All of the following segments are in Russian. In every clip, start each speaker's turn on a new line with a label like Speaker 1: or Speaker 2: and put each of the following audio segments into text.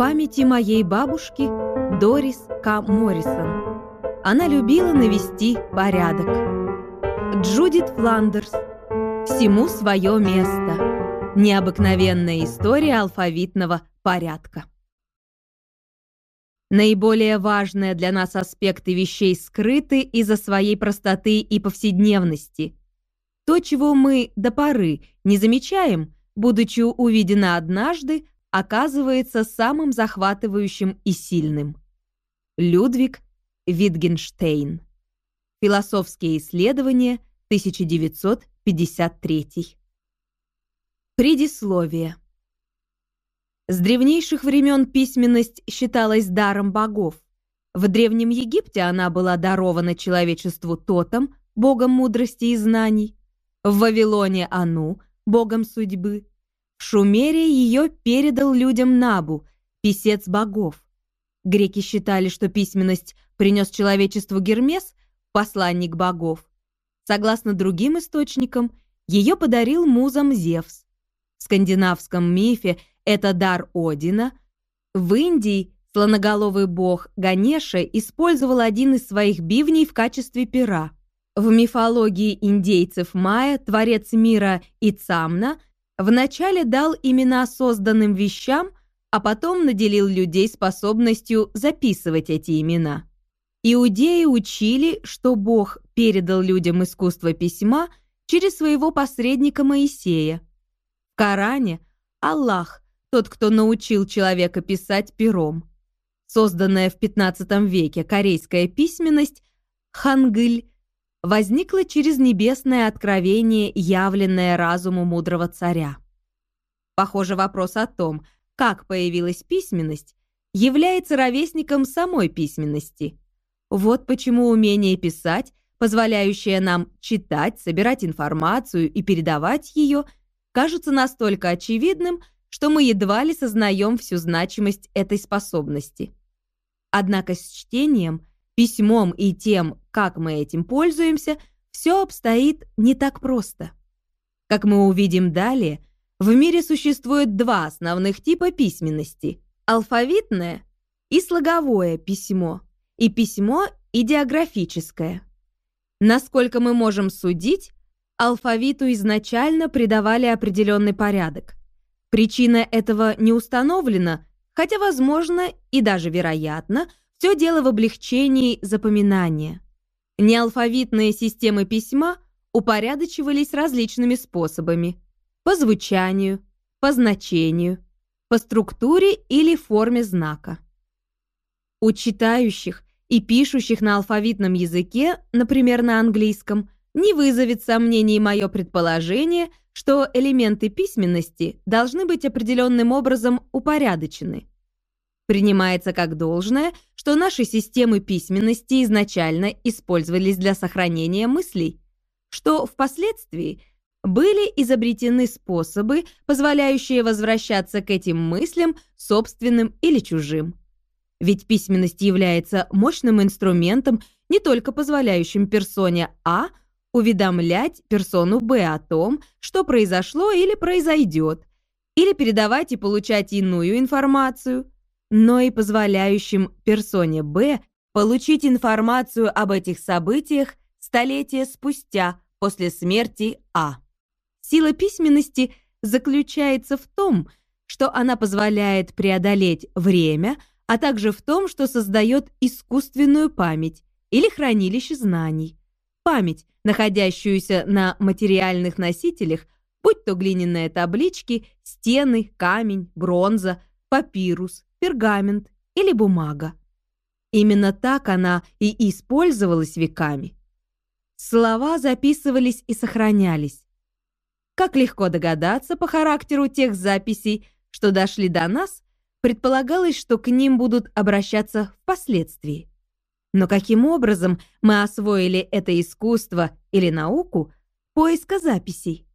Speaker 1: Памяти моей бабушки Дорис К. Моррисон. Она любила навести порядок. Джудит Фландерс. Всему свое место. Необыкновенная история алфавитного порядка. Наиболее важные для нас аспекты вещей скрыты из-за своей простоты и повседневности. То, чего мы до поры не замечаем, будучи увидено однажды, оказывается самым захватывающим и сильным. Людвиг Витгенштейн. Философские исследования, 1953. Предисловие. С древнейших времен письменность считалась даром богов. В Древнем Египте она была дарована человечеству Тотом, богом мудрости и знаний. В Вавилоне Ану, богом судьбы. В Шумере ее передал людям Набу, писец богов. Греки считали, что письменность принес человечеству Гермес, посланник богов. Согласно другим источникам, ее подарил музам Зевс. В скандинавском мифе это дар Одина. В Индии слоноголовый бог Ганеша использовал один из своих бивней в качестве пера. В мифологии индейцев майя творец мира Ицамна вначале дал имена созданным вещам, а потом наделил людей способностью записывать эти имена. Иудеи учили, что Бог передал людям искусство письма через своего посредника Моисея. В Коране Аллах тот, кто научил человека писать пером. Созданная в 15 веке корейская письменность хангыль возникла через небесное откровение, явленное разуму мудрого царя. Похоже, вопрос о том, как появилась письменность, является ровесником самой письменности. Вот почему умение писать, позволяющее нам читать, собирать информацию и передавать ее, кажется настолько очевидным, что мы едва ли сознаем всю значимость этой способности. Однако с чтением, письмом и тем, как мы этим пользуемся, все обстоит не так просто. Как мы увидим далее, в мире существует два основных типа письменности – алфавитное и слоговое письмо, и письмо идеографическое. Насколько мы можем судить, алфавиту изначально придавали определенный порядок. Причина этого не установлена, хотя, возможно, и даже вероятно, все дело в облегчении запоминания. Неалфавитные системы письма упорядочивались различными способами. По звучанию, по значению, по структуре или форме знака. У читающих и пишущих на алфавитном языке, например, на английском, не вызовет сомнений мое предположение, что элементы письменности должны быть определенным образом упорядочены. Принимается как должное, что наши системы письменности изначально использовались для сохранения мыслей, что впоследствии были изобретены способы, позволяющие возвращаться к этим мыслям собственным или чужим. Ведь письменность является мощным инструментом, не только позволяющим персоне А уведомлять персону Б о том, что произошло или произойдет, или передавать и получать иную информацию, но и позволяющим персоне Б получить информацию об этих событиях столетия спустя после смерти А. Сила письменности заключается в том, что она позволяет преодолеть время, а также в том, что создает искусственную память или хранилище знаний. Память, находящуюся на материальных носителях, будь то глиняные таблички, стены, камень, бронза, папирус, пергамент или бумага. Именно так она и использовалась веками. Слова записывались и сохранялись. Как легко догадаться по характеру тех записей, что дошли до нас, предполагалось, что к ним будут обращаться впоследствии. Но каким образом мы освоили это искусство или науку поиска записей?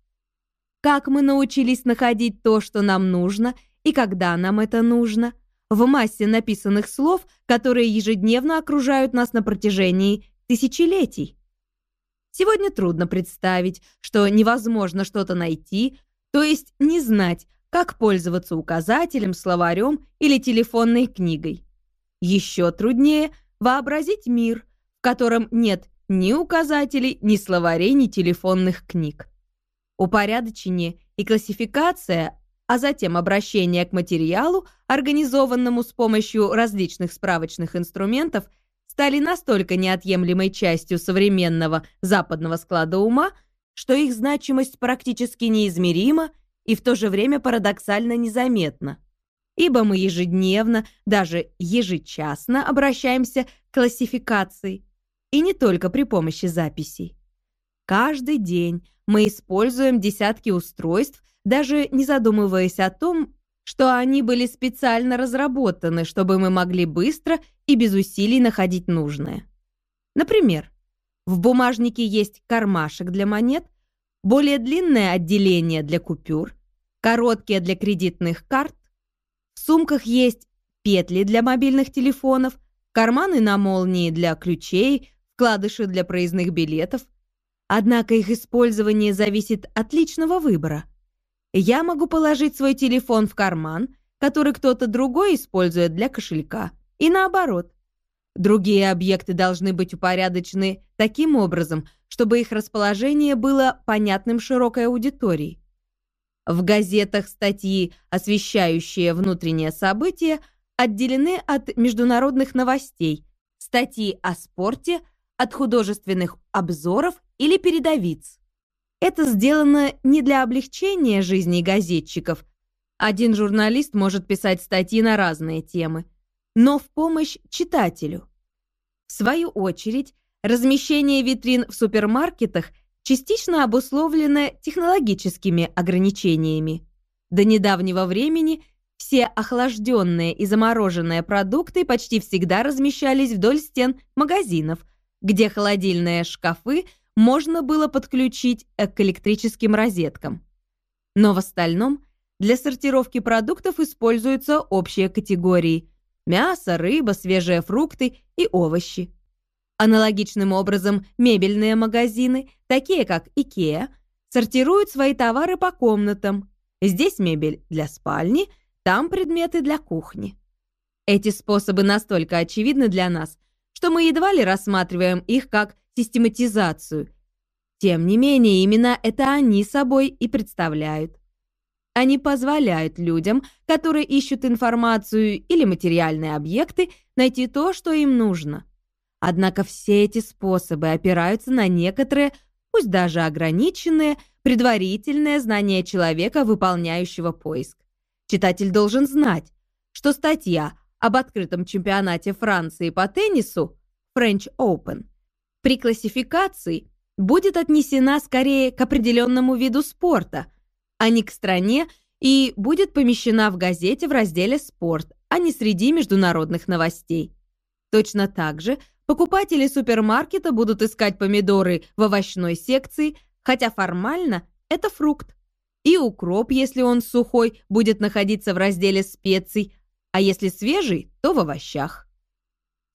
Speaker 1: Как мы научились находить то, что нам нужно, и когда нам это нужно, в массе написанных слов, которые ежедневно окружают нас на протяжении тысячелетий? Сегодня трудно представить, что невозможно что-то найти, то есть не знать, как пользоваться указателем, словарем или телефонной книгой. Еще труднее вообразить мир, в котором нет ни указателей, ни словарей, ни телефонных книг. Упорядочение и классификация, а затем обращение к материалу, организованному с помощью различных справочных инструментов, стали настолько неотъемлемой частью современного западного склада ума, что их значимость практически неизмерима и в то же время парадоксально незаметна. Ибо мы ежедневно, даже ежечасно обращаемся к классификации, и не только при помощи записей. Каждый день мы используем десятки устройств, даже не задумываясь о том, что они были специально разработаны, чтобы мы могли быстро и без усилий находить нужное. Например, в бумажнике есть кармашек для монет, более длинное отделение для купюр, короткие для кредитных карт, в сумках есть петли для мобильных телефонов, карманы на молнии для ключей, вкладыши для проездных билетов. Однако их использование зависит от личного выбора. Я могу положить свой телефон в карман, который кто-то другой использует для кошелька, и наоборот. Другие объекты должны быть упорядочены таким образом, чтобы их расположение было понятным широкой аудитории. В газетах статьи, освещающие внутренние события, отделены от международных новостей, статьи о спорте – от художественных обзоров или передовиц. Это сделано не для облегчения жизни газетчиков. Один журналист может писать статьи на разные темы, но в помощь читателю. В свою очередь, размещение витрин в супермаркетах частично обусловлено технологическими ограничениями. До недавнего времени все охлажденные и замороженные продукты почти всегда размещались вдоль стен магазинов – где холодильные шкафы можно было подключить к электрическим розеткам. Но в остальном для сортировки продуктов используются общие категории – мясо, рыба, свежие фрукты и овощи. Аналогичным образом мебельные магазины, такие как IKEA, сортируют свои товары по комнатам. Здесь мебель для спальни, там предметы для кухни. Эти способы настолько очевидны для нас, что мы едва ли рассматриваем их как систематизацию. Тем не менее, именно это они собой и представляют. Они позволяют людям, которые ищут информацию или материальные объекты, найти то, что им нужно. Однако все эти способы опираются на некоторые, пусть даже ограниченные, предварительные знания человека, выполняющего поиск. Читатель должен знать, что статья об открытом чемпионате Франции по теннису French Open при классификации будет отнесена скорее к определенному виду спорта, а не к стране и будет помещена в газете в разделе «Спорт», а не среди международных новостей. Точно так же покупатели супермаркета будут искать помидоры в овощной секции, хотя формально это фрукт. И укроп, если он сухой, будет находиться в разделе специй, а если свежий, то в овощах.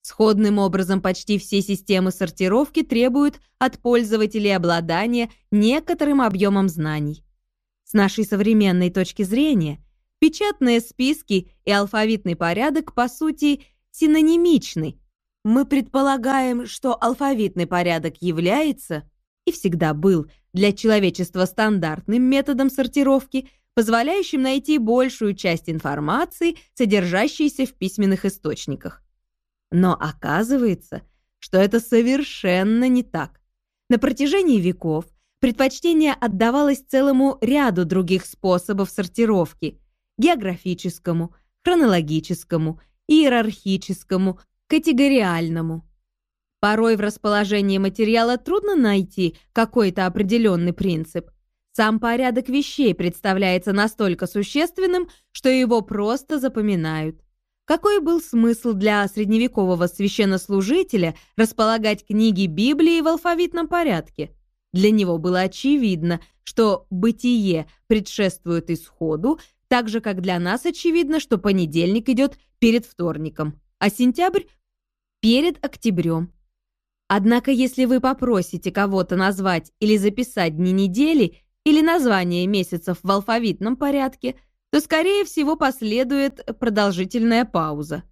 Speaker 1: Сходным образом почти все системы сортировки требуют от пользователей обладания некоторым объемом знаний. С нашей современной точки зрения, печатные списки и алфавитный порядок, по сути, синонимичны. Мы предполагаем, что алфавитный порядок является и всегда был для человечества стандартным методом сортировки – позволяющим найти большую часть информации, содержащейся в письменных источниках. Но оказывается, что это совершенно не так. На протяжении веков предпочтение отдавалось целому ряду других способов сортировки – географическому, хронологическому, иерархическому, категориальному. Порой в расположении материала трудно найти какой-то определенный принцип – сам порядок вещей представляется настолько существенным, что его просто запоминают. Какой был смысл для средневекового священнослужителя располагать книги Библии в алфавитном порядке? Для него было очевидно, что бытие предшествует исходу, так же, как для нас очевидно, что понедельник идет перед вторником, а сентябрь – перед октябрем. Однако, если вы попросите кого-то назвать или записать дни недели, или название месяцев в алфавитном порядке, то, скорее всего, последует продолжительная пауза.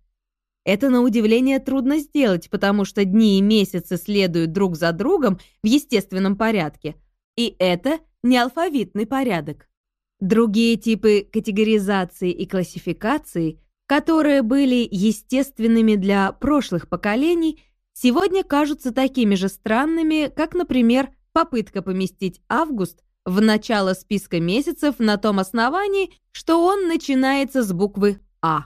Speaker 1: Это, на удивление, трудно сделать, потому что дни и месяцы следуют друг за другом в естественном порядке, и это не алфавитный порядок. Другие типы категоризации и классификации, которые были естественными для прошлых поколений, сегодня кажутся такими же странными, как, например, попытка поместить август в начало списка месяцев на том основании, что он начинается с буквы А.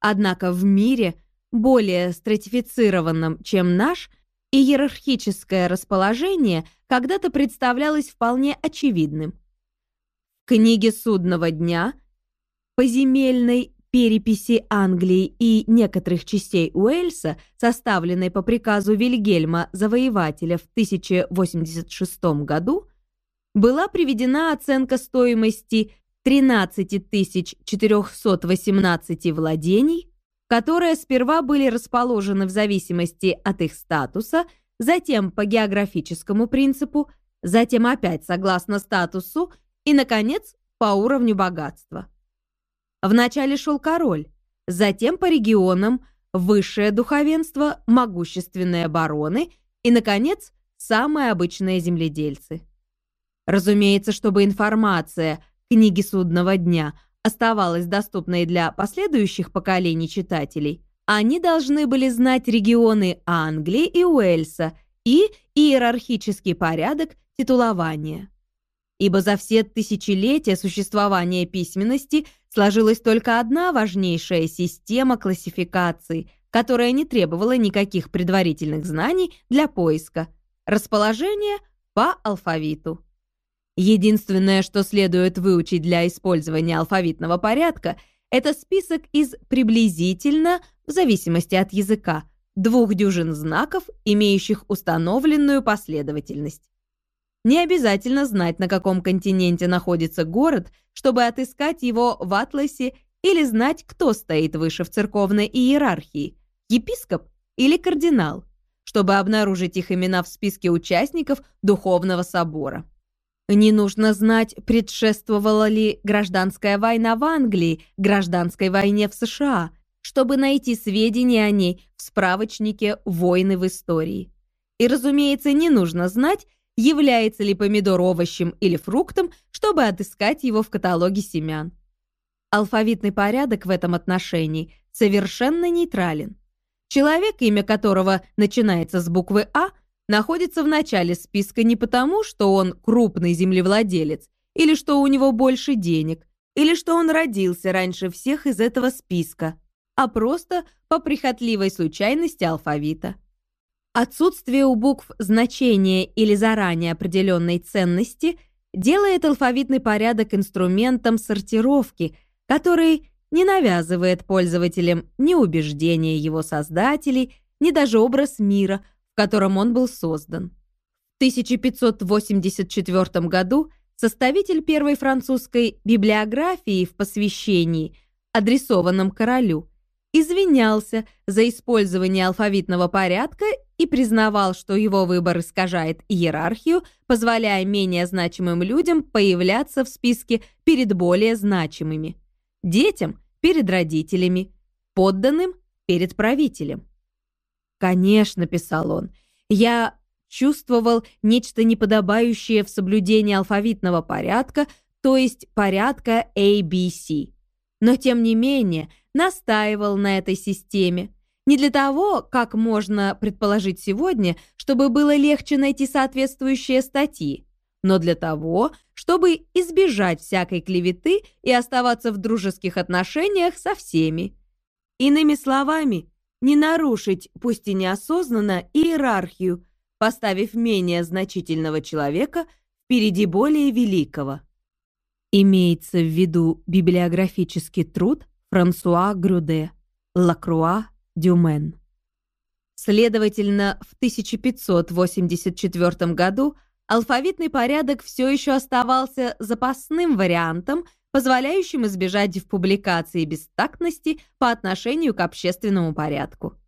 Speaker 1: Однако в мире, более стратифицированном, чем наш, иерархическое расположение когда-то представлялось вполне очевидным. В книге судного дня, поземельной переписи Англии и некоторых частей Уэльса, составленной по приказу Вильгельма Завоевателя в 1086 году, была приведена оценка стоимости 13 418 владений, которые сперва были расположены в зависимости от их статуса, затем по географическому принципу, затем опять согласно статусу и, наконец, по уровню богатства. Вначале шел король, затем по регионам высшее духовенство, могущественные бароны и, наконец, самые обычные земледельцы. Разумеется, чтобы информация книги судного дня оставалась доступной для последующих поколений читателей, они должны были знать регионы Англии и Уэльса и иерархический порядок титулования. Ибо за все тысячелетия существования письменности – сложилась только одна важнейшая система классификации, которая не требовала никаких предварительных знаний для поиска – расположение по алфавиту. Единственное, что следует выучить для использования алфавитного порядка, это список из приблизительно, в зависимости от языка, двух дюжин знаков, имеющих установленную последовательность. Не обязательно знать, на каком континенте находится город, чтобы отыскать его в атласе или знать, кто стоит выше в церковной иерархии – епископ или кардинал, чтобы обнаружить их имена в списке участников Духовного собора. Не нужно знать, предшествовала ли гражданская война в Англии гражданской войне в США, чтобы найти сведения о ней в справочнике «Войны в истории». И, разумеется, не нужно знать, является ли помидор овощем или фруктом, чтобы отыскать его в каталоге семян. Алфавитный порядок в этом отношении совершенно нейтрален. Человек, имя которого начинается с буквы «А», находится в начале списка не потому, что он крупный землевладелец, или что у него больше денег, или что он родился раньше всех из этого списка, а просто по прихотливой случайности алфавита. Отсутствие у букв значения или заранее определенной ценности делает алфавитный порядок инструментом сортировки, который не навязывает пользователям ни убеждения его создателей, ни даже образ мира, в котором он был создан. В 1584 году составитель первой французской библиографии в посвящении, адресованном королю, извинялся за использование алфавитного порядка и признавал, что его выбор искажает иерархию, позволяя менее значимым людям появляться в списке перед более значимыми. Детям – перед родителями, подданным – перед правителем. «Конечно», – писал он, – «я чувствовал нечто неподобающее в соблюдении алфавитного порядка, то есть порядка ABC. Но, тем не менее, настаивал на этой системе, не для того, как можно предположить сегодня, чтобы было легче найти соответствующие статьи, но для того, чтобы избежать всякой клеветы и оставаться в дружеских отношениях со всеми. Иными словами, не нарушить, пусть и неосознанно, иерархию, поставив менее значительного человека впереди более великого. Имеется в виду библиографический труд Франсуа Грюде, Лакруа Дюмен. Следовательно, в 1584 году алфавитный порядок все еще оставался запасным вариантом, позволяющим избежать в публикации бестактности по отношению к общественному порядку.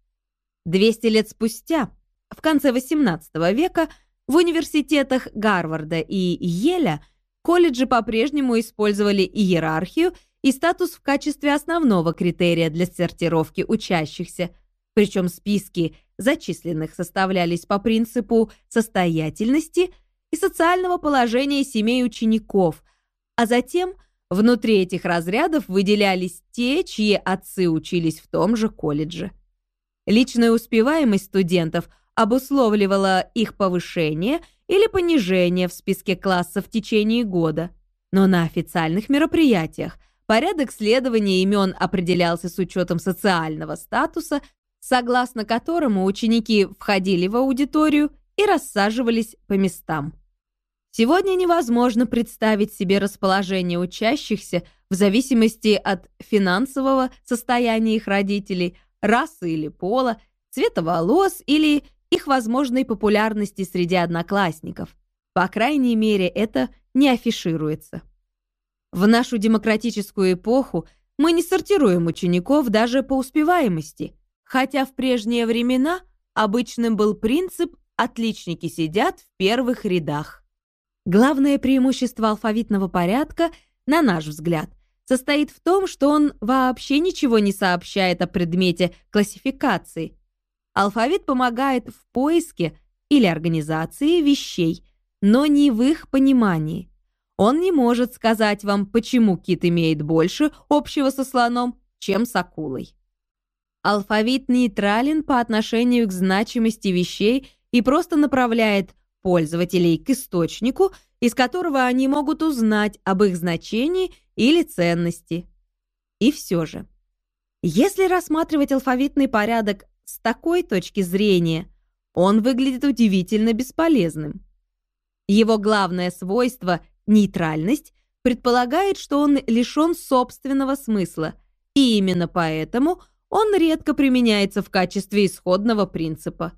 Speaker 1: 200 лет спустя, в конце XVIII века, в университетах Гарварда и Йеля колледжи по-прежнему использовали иерархию и статус в качестве основного критерия для сортировки учащихся, причем списки зачисленных составлялись по принципу состоятельности и социального положения семей учеников, а затем внутри этих разрядов выделялись те, чьи отцы учились в том же колледже. Личная успеваемость студентов обусловливала их повышение или понижение в списке класса в течение года, но на официальных мероприятиях – Порядок следования имен определялся с учетом социального статуса, согласно которому ученики входили в аудиторию и рассаживались по местам. Сегодня невозможно представить себе расположение учащихся в зависимости от финансового состояния их родителей, расы или пола, цвета волос или их возможной популярности среди одноклассников. По крайней мере, это не афишируется. В нашу демократическую эпоху мы не сортируем учеников даже по успеваемости, хотя в прежние времена обычным был принцип «отличники сидят в первых рядах». Главное преимущество алфавитного порядка, на наш взгляд, состоит в том, что он вообще ничего не сообщает о предмете классификации. Алфавит помогает в поиске или организации вещей, но не в их понимании. Он не может сказать вам, почему кит имеет больше общего со слоном, чем с акулой. Алфавит нейтрален по отношению к значимости вещей и просто направляет пользователей к источнику, из которого они могут узнать об их значении или ценности. И все же, если рассматривать алфавитный порядок с такой точки зрения, он выглядит удивительно бесполезным. Его главное свойство Нейтральность предполагает, что он лишен собственного смысла, и именно поэтому он редко применяется в качестве исходного принципа.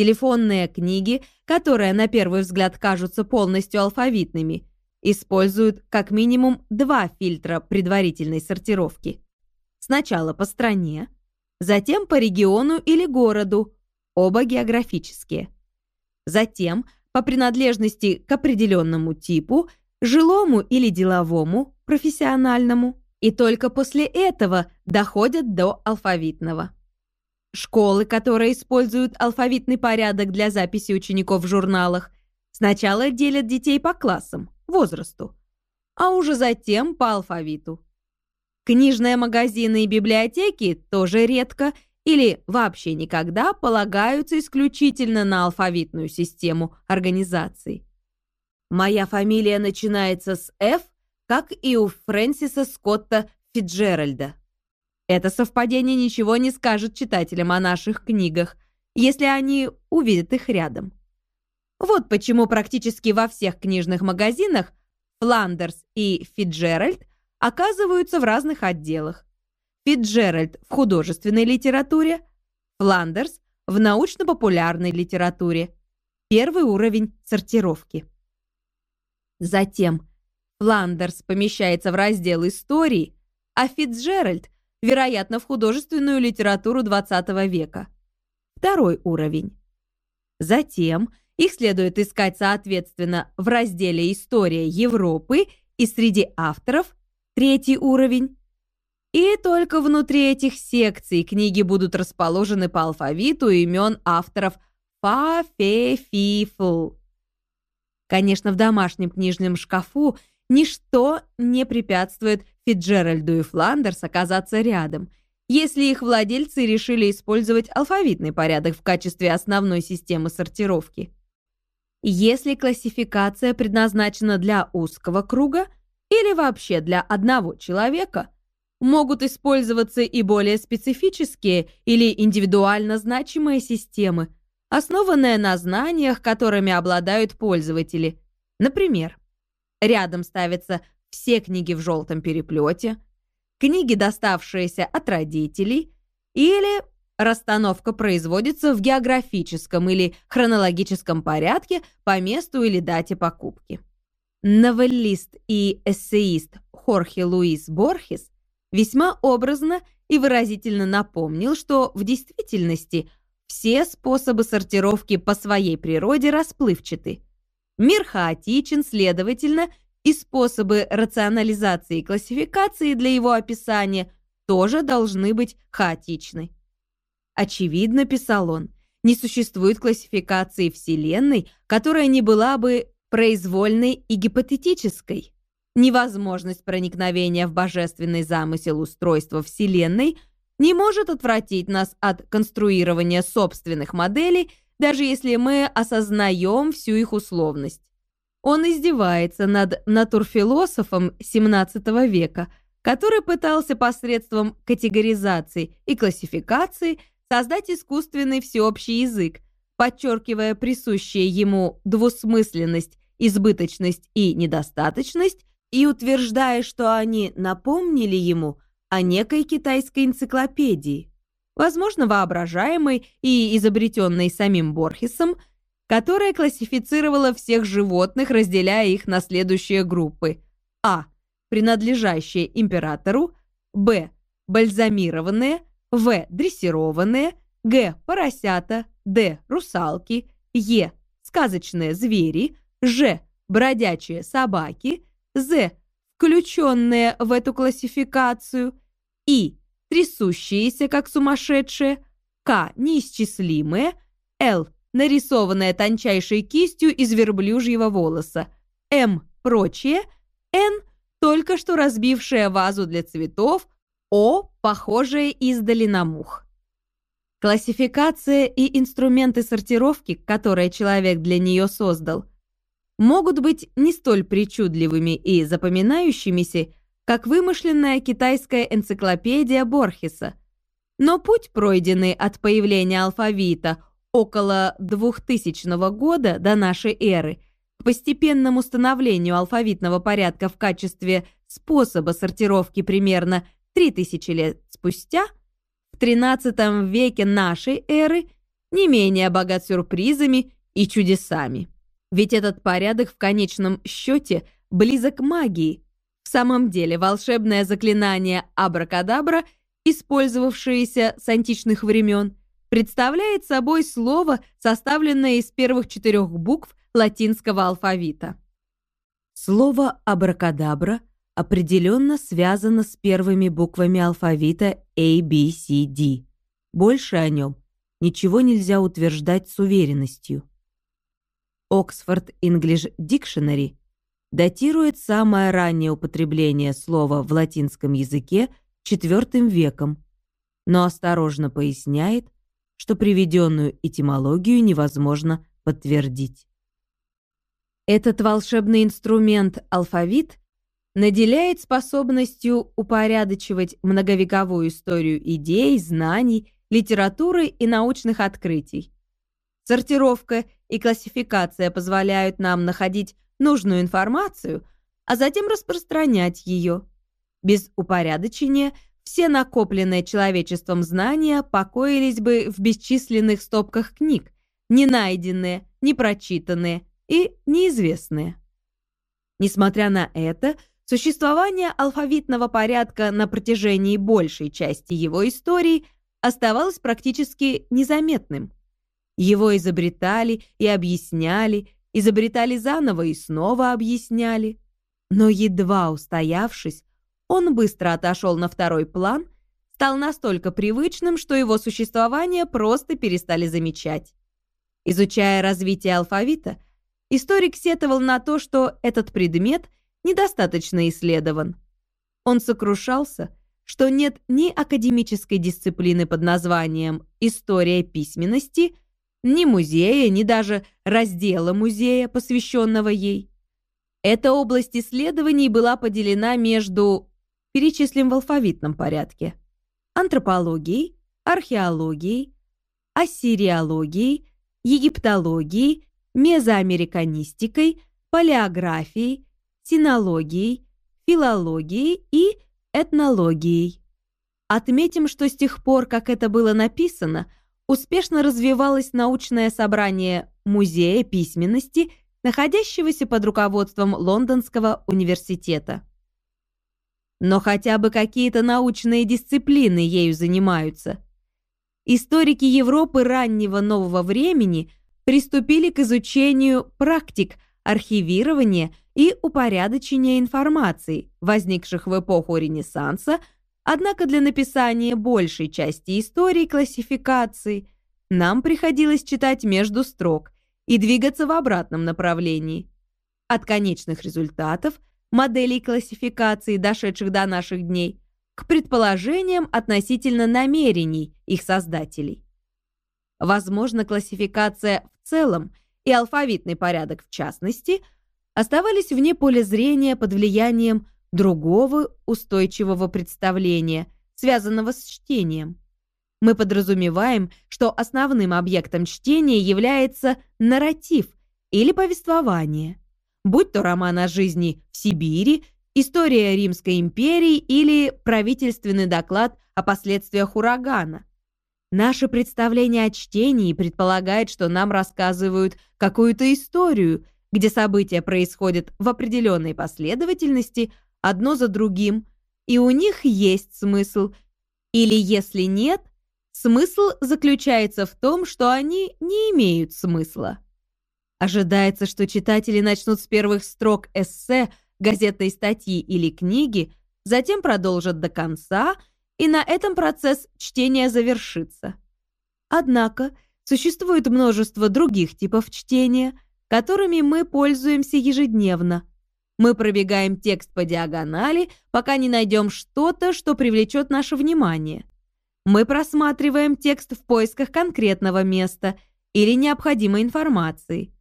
Speaker 1: Телефонные книги, которые на первый взгляд кажутся полностью алфавитными, используют как минимум два фильтра предварительной сортировки. Сначала по стране, затем по региону или городу, оба географические. Затем – по принадлежности к определенному типу, жилому или деловому, профессиональному, и только после этого доходят до алфавитного. Школы, которые используют алфавитный порядок для записи учеников в журналах, сначала делят детей по классам, возрасту, а уже затем по алфавиту. Книжные магазины и библиотеки тоже редко – или вообще никогда полагаются исключительно на алфавитную систему организаций. Моя фамилия начинается с «Ф», как и у Фрэнсиса Скотта Фиджеральда. Это совпадение ничего не скажет читателям о наших книгах, если они увидят их рядом. Вот почему практически во всех книжных магазинах Фландерс и Фиджеральд оказываются в разных отделах. Фитджеральд в художественной литературе, Фландерс в научно-популярной литературе. Первый уровень сортировки. Затем Фландерс помещается в раздел истории, а Фитджеральд, вероятно, в художественную литературу XX века. Второй уровень. Затем их следует искать соответственно в разделе «История Европы» и среди авторов третий уровень и только внутри этих секций книги будут расположены по алфавиту имен авторов фа, фе, фи, фл. Конечно, в домашнем книжном шкафу ничто не препятствует Фитджеральду и Фландерс оказаться рядом, если их владельцы решили использовать алфавитный порядок в качестве основной системы сортировки. Если классификация предназначена для узкого круга или вообще для одного человека – Могут использоваться и более специфические или индивидуально значимые системы, основанные на знаниях, которыми обладают пользователи. Например, рядом ставятся все книги в желтом переплете, книги, доставшиеся от родителей, или расстановка производится в географическом или хронологическом порядке по месту или дате покупки. Новеллист и эссеист Хорхе Луис Борхес весьма образно и выразительно напомнил, что в действительности все способы сортировки по своей природе расплывчаты. Мир хаотичен, следовательно, и способы рационализации и классификации для его описания тоже должны быть хаотичны. Очевидно, писал он, не существует классификации Вселенной, которая не была бы произвольной и гипотетической. Невозможность проникновения в божественный замысел устройства Вселенной не может отвратить нас от конструирования собственных моделей, даже если мы осознаем всю их условность. Он издевается над натурфилософом XVII века, который пытался посредством категоризации и классификации создать искусственный всеобщий язык, подчеркивая присущие ему двусмысленность, избыточность и недостаточность, и утверждая, что они напомнили ему о некой китайской энциклопедии, возможно, воображаемой и изобретенной самим Борхесом, которая классифицировала всех животных, разделяя их на следующие группы. А. Принадлежащие императору. Б. Бальзамированные. В. Дрессированные. Г. Поросята. Д. Русалки. Е. Сказочные звери. Ж. Бродячие собаки. З. Включенные в эту классификацию. И. Трясущиеся, как сумасшедшие. К. Неисчислимые. Л нарисованная тончайшей кистью из верблюжьего волоса. М. Прочее. Н. Только что разбившая вазу для цветов. О. Похожая издали на мух. Классификация и инструменты сортировки, которые человек для нее создал, могут быть не столь причудливыми и запоминающимися, как вымышленная китайская энциклопедия Борхеса. Но путь, пройденный от появления алфавита около 2000 года до нашей эры к постепенному становлению алфавитного порядка в качестве способа сортировки примерно 3000 лет спустя, в XIII веке нашей эры не менее богат сюрпризами и чудесами. Ведь этот порядок в конечном счете близок к магии. Самом деле волшебное заклинание абракадабра, использовавшееся с античных времен, представляет собой слово, составленное из первых четырех букв латинского алфавита. Слово «абракадабра» определенно связано с первыми буквами алфавита A, B, C, D. Больше о нем ничего нельзя утверждать с уверенностью. Oxford English Dictionary датирует самое раннее употребление слова в латинском языке IV веком, но осторожно поясняет, что приведенную этимологию невозможно подтвердить. Этот волшебный инструмент алфавит наделяет способностью упорядочивать многовековую историю идей, знаний, литературы и научных открытий. Сортировка и классификация позволяют нам находить нужную информацию, а затем распространять ее. Без упорядочения – все накопленные человечеством знания покоились бы в бесчисленных стопках книг, не найденные, не прочитанные и неизвестные. Несмотря на это, существование алфавитного порядка на протяжении большей части его истории оставалось практически незаметным. Его изобретали и объясняли, изобретали заново и снова объясняли. Но едва устоявшись, он быстро отошел на второй план, стал настолько привычным, что его существование просто перестали замечать. Изучая развитие алфавита, историк сетовал на то, что этот предмет недостаточно исследован. Он сокрушался, что нет ни академической дисциплины под названием «История письменности», ни музея, ни даже раздела музея, посвященного ей. Эта область исследований была поделена между перечислим в алфавитном порядке. Антропологией, археологией, ассириологией, египтологией, мезоамериканистикой, палеографией, синологией, филологией и этнологией. Отметим, что с тех пор, как это было написано, успешно развивалось научное собрание Музея письменности, находящегося под руководством Лондонского университета но хотя бы какие-то научные дисциплины ею занимаются. Историки Европы раннего нового времени приступили к изучению практик архивирования и упорядочения информации, возникших в эпоху Ренессанса, однако для написания большей части истории классификации нам приходилось читать между строк и двигаться в обратном направлении. От конечных результатов, моделей классификации, дошедших до наших дней, к предположениям относительно намерений их создателей. Возможно, классификация в целом и алфавитный порядок в частности оставались вне поля зрения под влиянием другого устойчивого представления, связанного с чтением. Мы подразумеваем, что основным объектом чтения является нарратив или повествование, будь то роман о жизни в Сибири, история Римской империи или правительственный доклад о последствиях урагана. Наше представление о чтении предполагает, что нам рассказывают какую-то историю, где события происходят в определенной последовательности, одно за другим, и у них есть смысл. Или если нет, смысл заключается в том, что они не имеют смысла. Ожидается, что читатели начнут с первых строк эссе, газетной статьи или книги, затем продолжат до конца – и на этом процесс чтения завершится. Однако существует множество других типов чтения, которыми мы пользуемся ежедневно. Мы пробегаем текст по диагонали, пока не найдем что-то, что привлечет наше внимание. Мы просматриваем текст в поисках конкретного места или необходимой информации.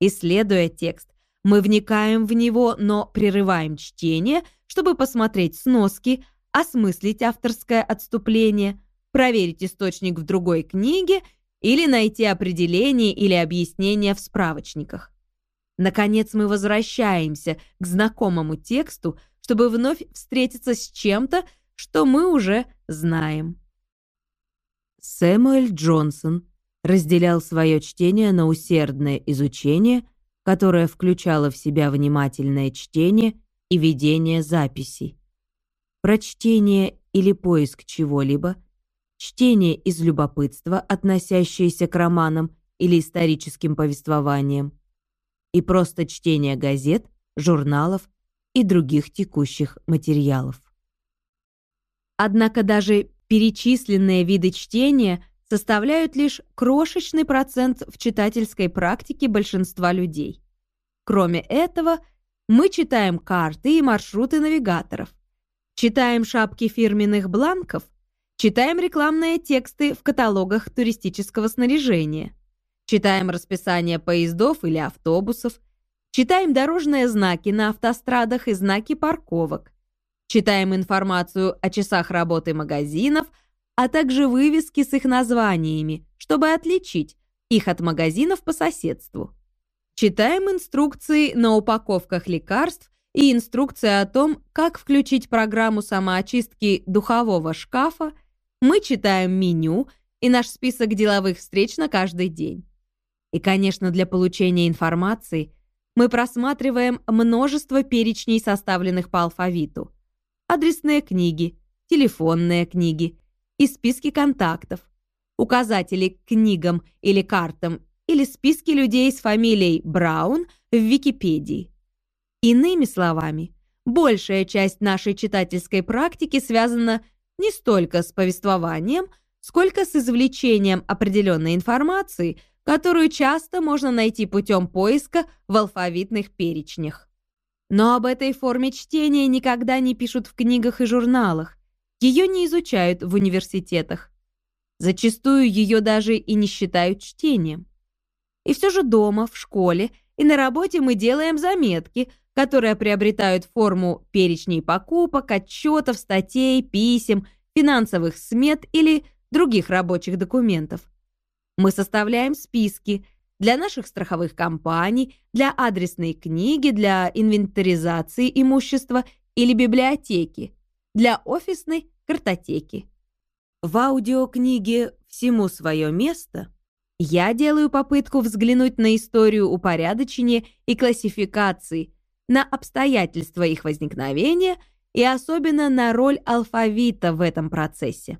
Speaker 1: Исследуя текст, мы вникаем в него, но прерываем чтение, чтобы посмотреть сноски, осмыслить авторское отступление, проверить источник в другой книге или найти определение или объяснение в справочниках. Наконец мы возвращаемся к знакомому тексту, чтобы вновь встретиться с чем-то, что мы уже знаем. Сэмуэль Джонсон разделял свое чтение на усердное изучение, которое включало в себя внимательное чтение и ведение записей прочтение или поиск чего-либо, чтение из любопытства, относящееся к романам или историческим повествованиям, и просто чтение газет, журналов и других текущих материалов. Однако даже перечисленные виды чтения составляют лишь крошечный процент в читательской практике большинства людей. Кроме этого, мы читаем карты и маршруты навигаторов, Читаем шапки фирменных бланков, читаем рекламные тексты в каталогах туристического снаряжения, читаем расписание поездов или автобусов, читаем дорожные знаки на автострадах и знаки парковок, читаем информацию о часах работы магазинов, а также вывески с их названиями, чтобы отличить их от магазинов по соседству. Читаем инструкции на упаковках лекарств и инструкция о том, как включить программу самоочистки духового шкафа, мы читаем меню и наш список деловых встреч на каждый день. И, конечно, для получения информации мы просматриваем множество перечней, составленных по алфавиту. Адресные книги, телефонные книги и списки контактов, указатели к книгам или картам или списки людей с фамилией Браун в Википедии. Иными словами, большая часть нашей читательской практики связана не столько с повествованием, сколько с извлечением определенной информации, которую часто можно найти путем поиска в алфавитных перечнях. Но об этой форме чтения никогда не пишут в книгах и журналах, ее не изучают в университетах. Зачастую ее даже и не считают чтением. И все же дома, в школе и на работе мы делаем заметки, которые приобретают форму перечней покупок, отчетов, статей, писем, финансовых смет или других рабочих документов. Мы составляем списки для наших страховых компаний, для адресной книги, для инвентаризации имущества или библиотеки, для офисной картотеки. В аудиокниге «Всему свое место» я делаю попытку взглянуть на историю упорядочения и классификации – на обстоятельства их возникновения и особенно на роль алфавита в этом процессе.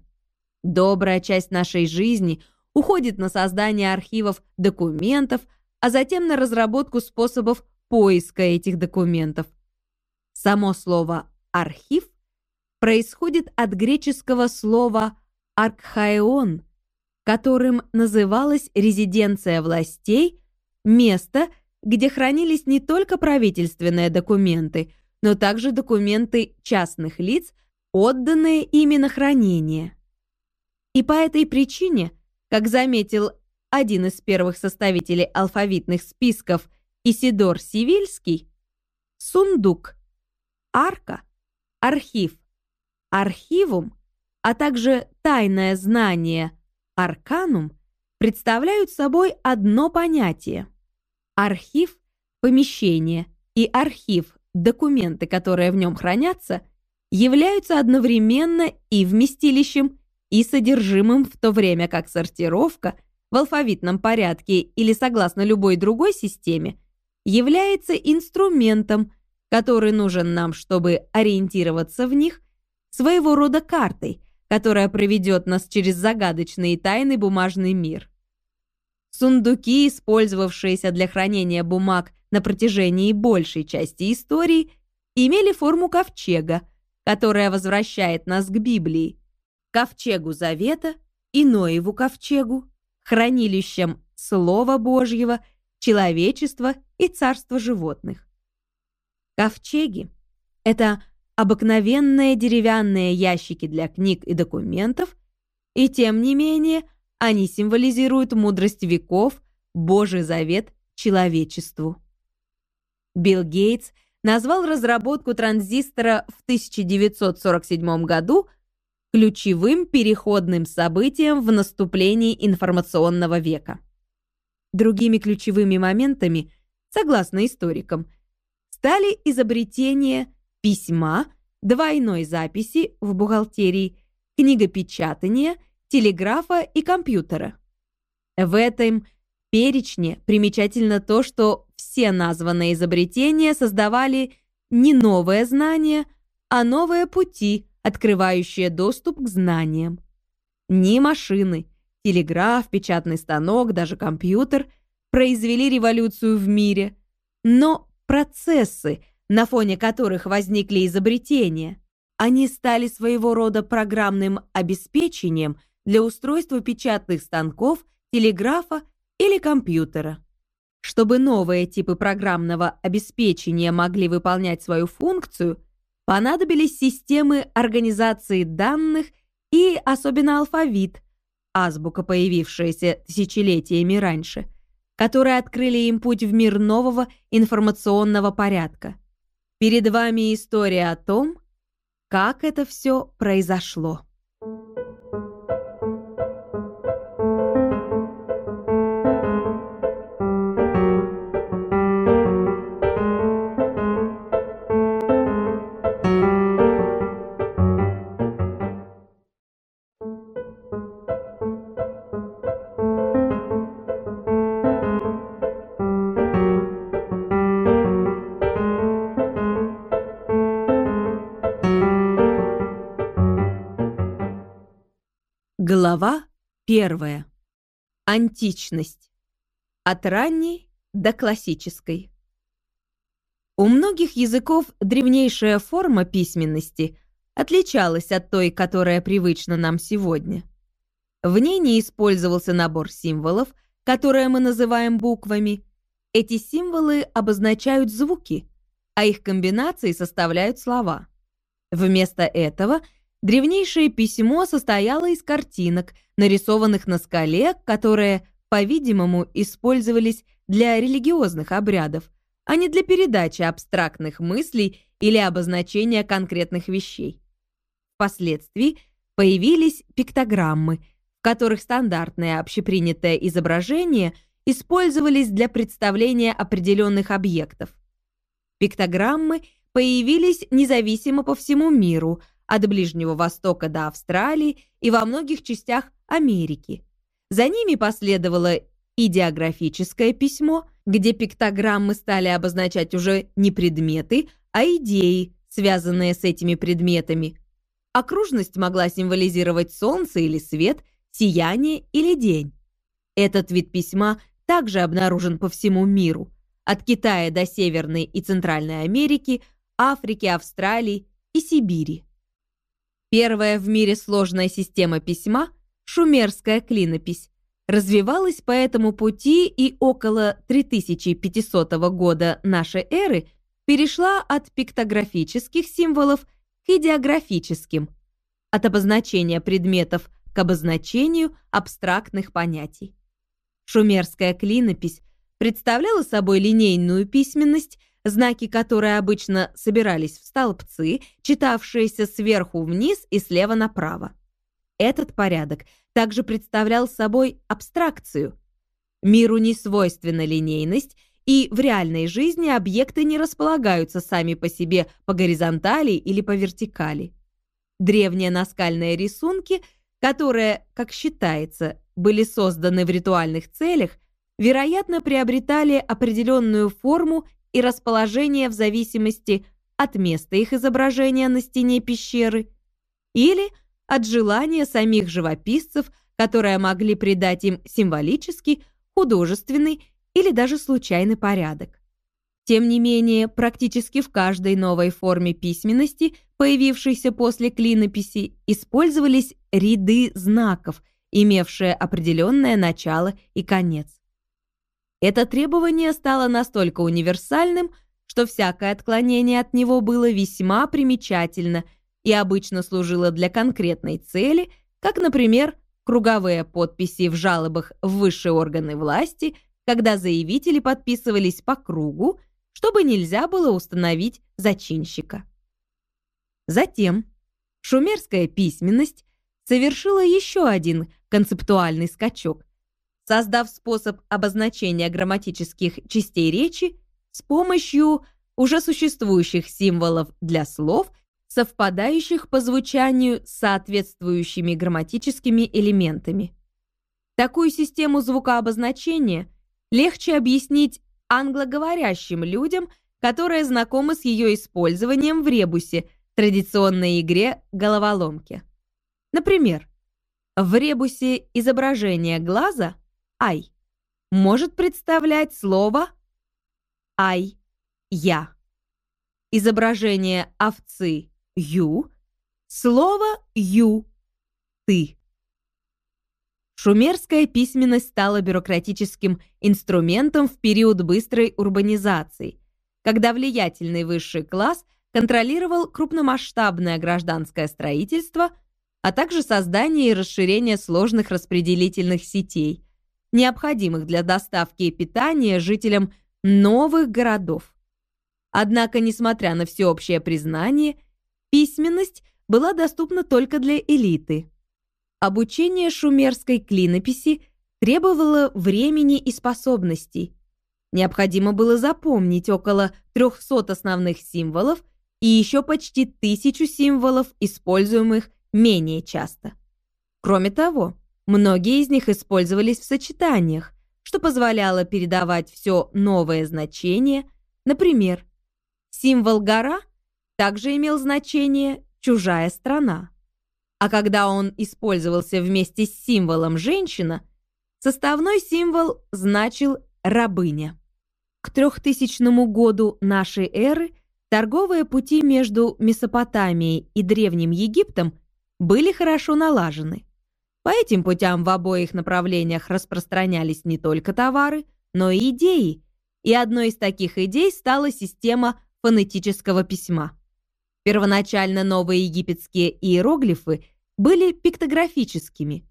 Speaker 1: Добрая часть нашей жизни уходит на создание архивов документов, а затем на разработку способов поиска этих документов. Само слово «архив» происходит от греческого слова «аркхаион», которым называлась резиденция властей, место, где хранились не только правительственные документы, но также документы частных лиц, отданные ими на хранение. И по этой причине, как заметил один из первых составителей алфавитных списков Исидор Сивильский, сундук, арка, архив, архивум, а также тайное знание, арканум, представляют собой одно понятие. Архив – помещение, и архив – документы, которые в нем хранятся, являются одновременно и вместилищем, и содержимым, в то время как сортировка в алфавитном порядке или согласно любой другой системе является инструментом, который нужен нам, чтобы ориентироваться в них, своего рода картой, которая проведет нас через загадочный и тайный бумажный мир. Сундуки, использовавшиеся для хранения бумаг на протяжении большей части истории, имели форму ковчега, которая возвращает нас к Библии, ковчегу Завета и Ноеву ковчегу, хранилищем Слова Божьего, человечества и царства животных. Ковчеги — это обыкновенные деревянные ящики для книг и документов, и тем не менее они символизируют мудрость веков, Божий завет человечеству. Билл Гейтс назвал разработку транзистора в 1947 году ключевым переходным событием в наступлении информационного века. Другими ключевыми моментами, согласно историкам, стали изобретение письма, двойной записи в бухгалтерии, книгопечатания, телеграфа и компьютера. В этом перечне примечательно то, что все названные изобретения создавали не новое знание, а новые пути, открывающие доступ к знаниям. Ни машины, телеграф, печатный станок, даже компьютер произвели революцию в мире, но процессы, на фоне которых возникли изобретения, они стали своего рода программным обеспечением для устройства печатных станков, телеграфа или компьютера. Чтобы новые типы программного обеспечения могли выполнять свою функцию, понадобились системы организации данных и особенно алфавит, азбука, появившаяся тысячелетиями раньше, которые открыли им путь в мир нового информационного порядка. Перед вами история о том, как это все произошло. Первая. Античность. От ранней до классической. У многих языков древнейшая форма письменности отличалась от той, которая привычна нам сегодня. В ней не использовался набор символов, которые мы называем буквами. Эти символы обозначают звуки, а их комбинации составляют слова. Вместо этого – Древнейшее письмо состояло из картинок, нарисованных на скале, которые, по-видимому, использовались для религиозных обрядов, а не для передачи абстрактных мыслей или обозначения конкретных вещей. Впоследствии появились пиктограммы, в которых стандартное общепринятое изображение использовались для представления определенных объектов. Пиктограммы появились независимо по всему миру – от Ближнего Востока до Австралии и во многих частях Америки. За ними последовало идеографическое письмо, где пиктограммы стали обозначать уже не предметы, а идеи, связанные с этими предметами. Окружность могла символизировать солнце или свет, сияние или день. Этот вид письма также обнаружен по всему миру, от Китая до Северной и Центральной Америки, Африки, Австралии и Сибири. Первая в мире сложная система письма, шумерская клинопись, развивалась по этому пути и около 3500 года нашей эры перешла от пиктографических символов к идеографическим, от обозначения предметов к обозначению абстрактных понятий. Шумерская клинопись представляла собой линейную письменность, знаки которой обычно собирались в столбцы, читавшиеся сверху вниз и слева направо. Этот порядок также представлял собой абстракцию. Миру не свойственна линейность, и в реальной жизни объекты не располагаются сами по себе по горизонтали или по вертикали. Древние наскальные рисунки, которые, как считается, были созданы в ритуальных целях, вероятно, приобретали определенную форму и расположение в зависимости от места их изображения на стене пещеры или от желания самих живописцев, которые могли придать им символический, художественный или даже случайный порядок. Тем не менее, практически в каждой новой форме письменности, появившейся после клинописи, использовались ряды знаков, имевшие определенное начало и конец. Это требование стало настолько универсальным, что всякое отклонение от него было весьма примечательно и обычно служило для конкретной цели, как, например, круговые подписи в жалобах в высшие органы власти, когда заявители подписывались по кругу, чтобы нельзя было установить зачинщика. Затем шумерская письменность совершила еще один концептуальный скачок, создав способ обозначения грамматических частей речи с помощью уже существующих символов для слов, совпадающих по звучанию с соответствующими грамматическими элементами. Такую систему звукообозначения легче объяснить англоговорящим людям, которые знакомы с ее использованием в ребусе, традиционной игре головоломки. Например, в ребусе изображение глаза «ай» может представлять слово «ай», «я». Изображение овцы «ю», слово «ю», «ты». Шумерская письменность стала бюрократическим инструментом в период быстрой урбанизации, когда влиятельный высший класс контролировал крупномасштабное гражданское строительство, а также создание и расширение сложных распределительных сетей – необходимых для доставки питания жителям новых городов. Однако, несмотря на всеобщее признание, письменность была доступна только для элиты. Обучение шумерской клинописи требовало времени и способностей. Необходимо было запомнить около 300 основных символов и еще почти тысячу символов, используемых менее часто. Кроме того, Многие из них использовались в сочетаниях, что позволяло передавать все новое значение. Например, символ «гора» также имел значение «чужая страна». А когда он использовался вместе с символом «женщина», составной символ значил «рабыня». К 3000 году нашей эры торговые пути между Месопотамией и Древним Египтом были хорошо налажены. По этим путям в обоих направлениях распространялись не только товары, но и идеи, и одной из таких идей стала система фонетического письма. Первоначально новые египетские иероглифы были пиктографическими,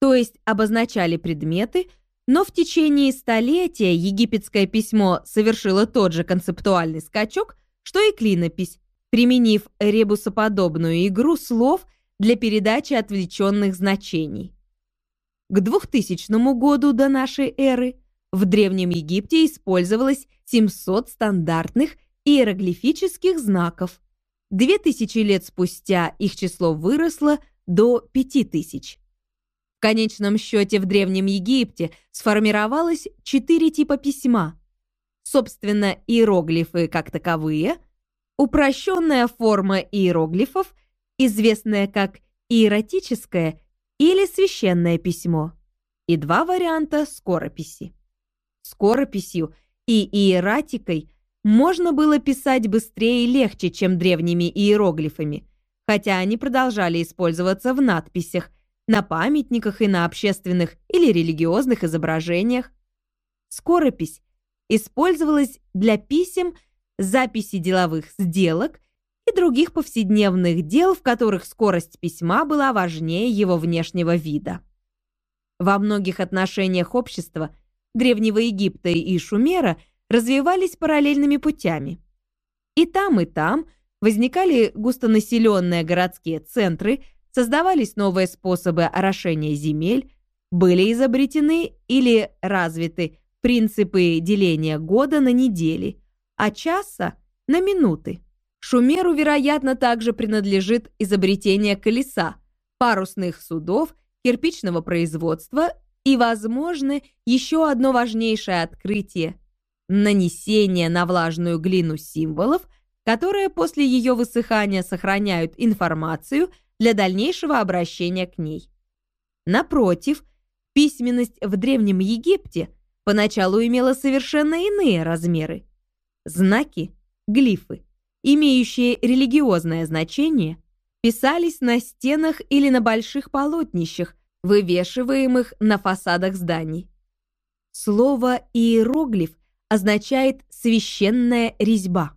Speaker 1: то есть обозначали предметы, но в течение столетия египетское письмо совершило тот же концептуальный скачок, что и клинопись, применив ребусоподобную игру слов для передачи отвлеченных значений. К 2000 году до нашей эры в Древнем Египте использовалось 700 стандартных иероглифических знаков. 2000 лет спустя их число выросло до 5000. В конечном счете в Древнем Египте сформировалось четыре типа письма. Собственно, иероглифы как таковые, упрощенная форма иероглифов – известное как иеротическое или священное письмо, и два варианта скорописи. Скорописью и иератикой можно было писать быстрее и легче, чем древними иероглифами, хотя они продолжали использоваться в надписях, на памятниках и на общественных или религиозных изображениях. Скоропись использовалась для писем, записи деловых сделок и других повседневных дел, в которых скорость письма была важнее его внешнего вида. Во многих отношениях общества Древнего Египта и Шумера развивались параллельными путями. И там, и там возникали густонаселенные городские центры, создавались новые способы орошения земель, были изобретены или развиты принципы деления года на недели, а часа на минуты. Шумеру, вероятно, также принадлежит изобретение колеса, парусных судов, кирпичного производства и, возможно, еще одно важнейшее открытие – нанесение на влажную глину символов, которые после ее высыхания сохраняют информацию для дальнейшего обращения к ней. Напротив, письменность в Древнем Египте поначалу имела совершенно иные размеры. Знаки, глифы, имеющие религиозное значение, писались на стенах или на больших полотнищах, вывешиваемых на фасадах зданий. Слово «иероглиф» означает «священная резьба».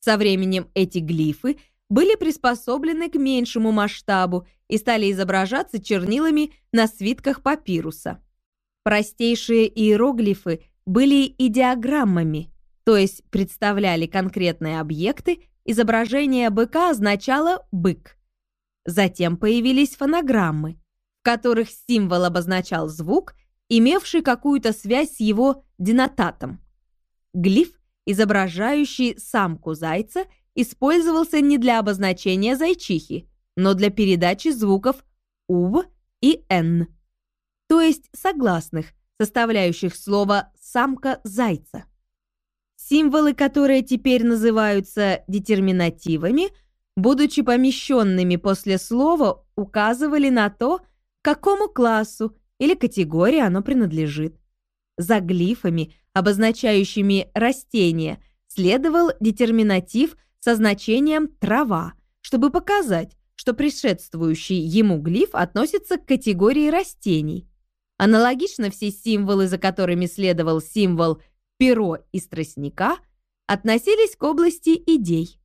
Speaker 1: Со временем эти глифы были приспособлены к меньшему масштабу и стали изображаться чернилами на свитках папируса. Простейшие иероглифы были идеограммами, то есть представляли конкретные объекты, изображение быка означало «бык». Затем появились фонограммы, в которых символ обозначал звук, имевший какую-то связь с его денотатом. Глиф, изображающий самку зайца, использовался не для обозначения зайчихи, но для передачи звуков «ув» и «н», то есть согласных, составляющих слово «самка зайца». Символы, которые теперь называются детерминативами, будучи помещенными после слова, указывали на то, какому классу или категории оно принадлежит. За глифами, обозначающими растения, следовал детерминатив со значением «трава», чтобы показать, что предшествующий ему глиф относится к категории растений. Аналогично все символы, за которыми следовал символ перо из тростника относились к области идей.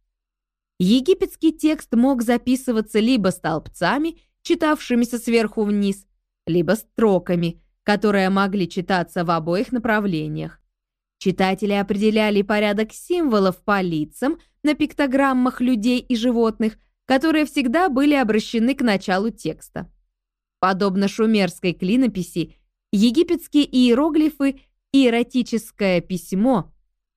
Speaker 1: Египетский текст мог записываться либо столбцами, читавшимися сверху вниз, либо строками, которые могли читаться в обоих направлениях. Читатели определяли порядок символов по лицам на пиктограммах людей и животных, которые всегда были обращены к началу текста. Подобно шумерской клинописи, египетские иероглифы и эротическое письмо